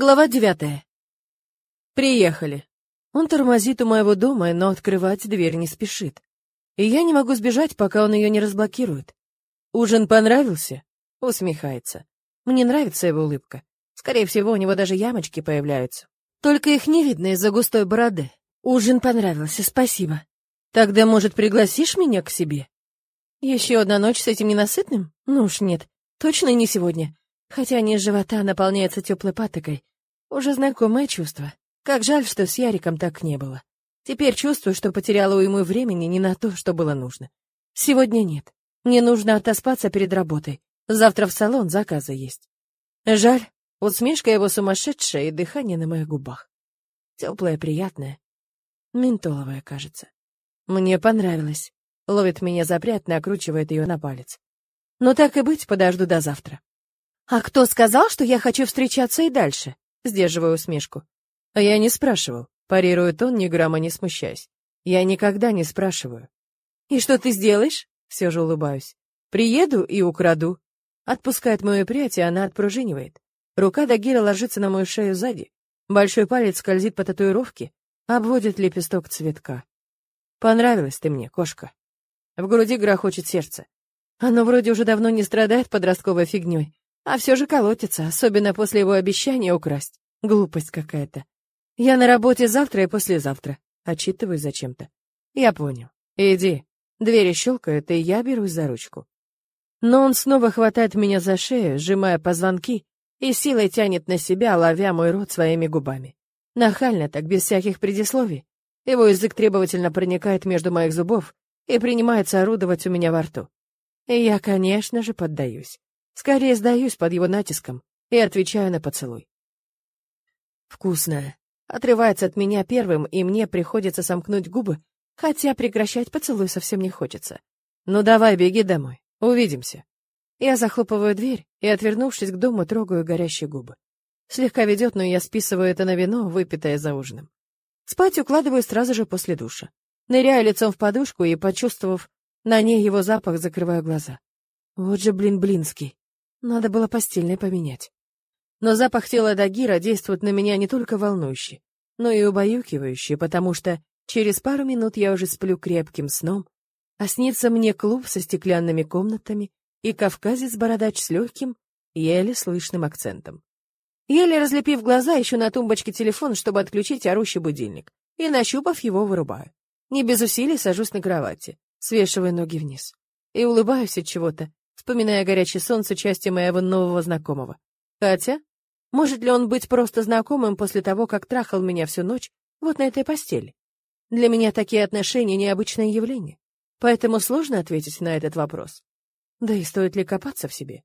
Глава девятая. Приехали. Он тормозит у моего дома, но открывать дверь не спешит. И я не могу сбежать, пока он ее не разблокирует. Ужин понравился? Усмехается. Мне нравится его улыбка. Скорее всего, у него даже ямочки появляются. Только их не видно из-за густой бороды. Ужин понравился, спасибо. Тогда, может, пригласишь меня к себе? Еще одна ночь с этим ненасытным? Ну уж нет, точно не сегодня. Хотя низ живота наполняется теплой патокой. Уже знакомое чувство. Как жаль, что с Яриком так не было. Теперь чувствую, что потеряла уйму времени не на то, что было нужно. Сегодня нет. Мне нужно отоспаться перед работой. Завтра в салон заказы есть. Жаль, усмешка его сумасшедшая и дыхание на моих губах. Теплое, приятное. Ментоловое, кажется. Мне понравилось. Ловит меня запрятно, окручивает ее на палец. Но так и быть, подожду до завтра. «А кто сказал, что я хочу встречаться и дальше?» Сдерживаю усмешку. «А я не спрашивал», — парирует он, ни грамма не смущаясь. «Я никогда не спрашиваю». «И что ты сделаешь?» Все же улыбаюсь. «Приеду и украду». Отпускает мою прядь, и она отпружинивает. Рука Дагира ложится на мою шею сзади. Большой палец скользит по татуировке, обводит лепесток цветка. «Понравилась ты мне, кошка». В груди грохочет сердце. Оно вроде уже давно не страдает подростковой фигней, а все же колотится, особенно после его обещания украсть. Глупость какая-то. Я на работе завтра и послезавтра. Отчитываюсь зачем-то. Я понял. Иди. Двери щелкают, и я берусь за ручку. Но он снова хватает меня за шею, сжимая позвонки, и силой тянет на себя, ловя мой рот своими губами. Нахально так, без всяких предисловий. Его язык требовательно проникает между моих зубов и принимается орудовать у меня во рту. И я, конечно же, поддаюсь. Скорее сдаюсь под его натиском и отвечаю на поцелуй. Вкусная. Отрывается от меня первым, и мне приходится сомкнуть губы, хотя прекращать поцелуй совсем не хочется. Ну давай, беги домой. Увидимся. Я захлопываю дверь и, отвернувшись к дому, трогаю горящие губы. Слегка ведет, но я списываю это на вино, выпитое за ужином. Спать укладываю сразу же после душа. Ныряю лицом в подушку и, почувствовав на ней его запах, закрываю глаза. Вот же, блин, блинский. Надо было постельное поменять. Но запах тела Дагира действует на меня не только волнующе, но и убаюкивающе, потому что через пару минут я уже сплю крепким сном, а снится мне клуб со стеклянными комнатами и кавказец-бородач с легким, еле слышным акцентом. Еле разлепив глаза, ищу на тумбочке телефон, чтобы отключить орущий будильник, и, нащупав его, вырубаю. Не без усилий сажусь на кровати, свешивая ноги вниз. И улыбаюсь от чего-то, вспоминая горячий сон с участием моего нового знакомого. Хотя, может ли он быть просто знакомым после того, как трахал меня всю ночь вот на этой постели? Для меня такие отношения — необычное явление, поэтому сложно ответить на этот вопрос. Да и стоит ли копаться в себе?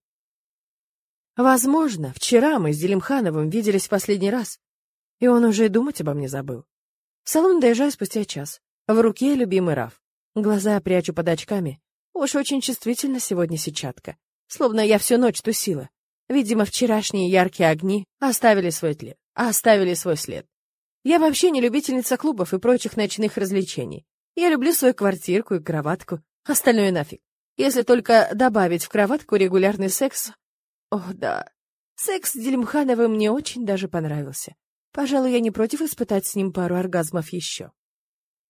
Возможно, вчера мы с Делимхановым виделись в последний раз, и он уже и думать обо мне забыл. В салон доезжаю спустя час. В руке любимый Раф. Глаза прячу под очками, Уж очень чувствительна сегодня сетчатка. Словно я всю ночь тусила. Видимо, вчерашние яркие огни оставили свой след. Оставили свой след. Я вообще не любительница клубов и прочих ночных развлечений. Я люблю свою квартирку и кроватку. Остальное нафиг. Если только добавить в кроватку регулярный секс... Ох, да. Секс с Дельмхановым мне очень даже понравился. Пожалуй, я не против испытать с ним пару оргазмов еще.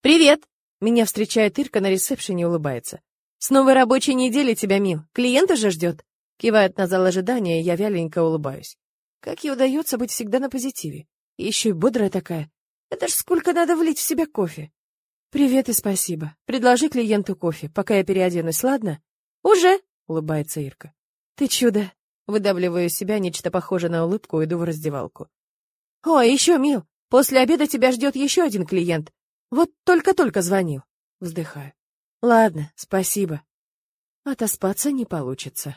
«Привет!» Меня встречает Ирка на ресепшене и улыбается. «С новой рабочей недели тебя, Мил. Клиент уже ждет?» Кивает на зал ожидания, и я вяленько улыбаюсь. Как ей удается быть всегда на позитиве? Еще и бодрая такая. Это ж сколько надо влить в себя кофе. «Привет и спасибо. Предложи клиенту кофе, пока я переоденусь, ладно?» «Уже!» — улыбается Ирка. «Ты чудо!» — выдавливаю из себя нечто похожее на улыбку иду в раздевалку. «О, еще, Мил, после обеда тебя ждет еще один клиент. Вот только-только звонил». Вздыхаю. Ладно, спасибо. Отоспаться не получится.